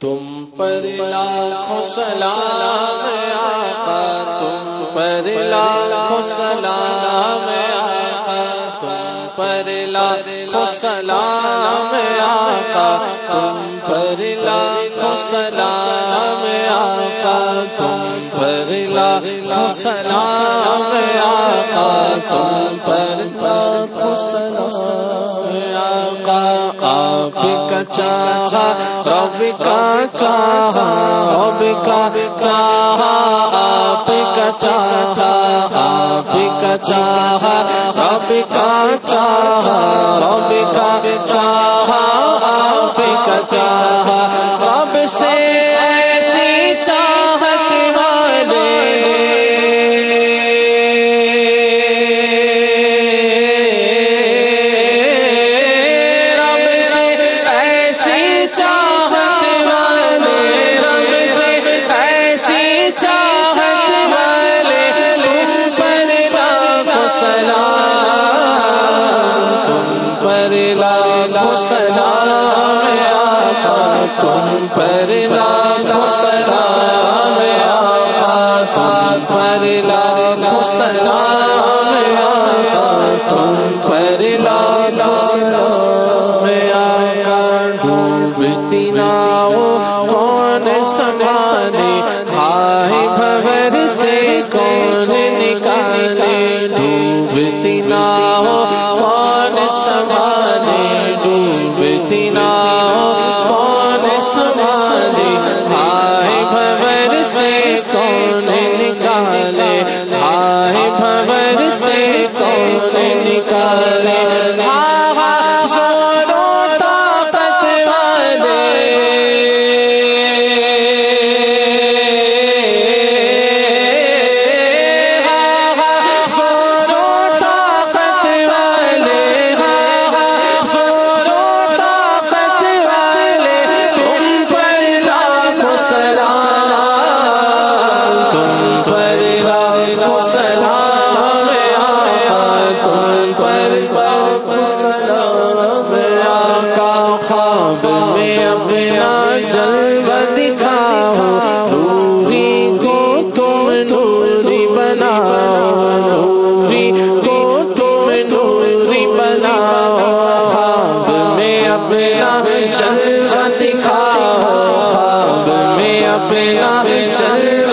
تم پر لاکھوں سلام آقا، تم پر لاکھوں سلام آقا، تم پر لاکھوں سلام آقا سلام آقا تم پر لاکھوں سلام آقا تم پر لاکھوں سلام آقا، آپ کا چاہا، رب کا چاہا، رب کا چاہا، آپ کا چاہا، آپ کا چاہا، رب کا چاہا، رب کا چاہا۔ پر لاکھوں سلام آقا، تم پر لاکھوں سلام آقا، تم پر لاکھوں سلام آقا، تم پر لاکھوں سلام آقا۔ ڈوبتی ناؤ، کون سنبھالے ہائے بھور سے کون نکالے؟ سے سونے نکالے ہاں ہاں۔, ہاں۔ پہ اپنا جلوہ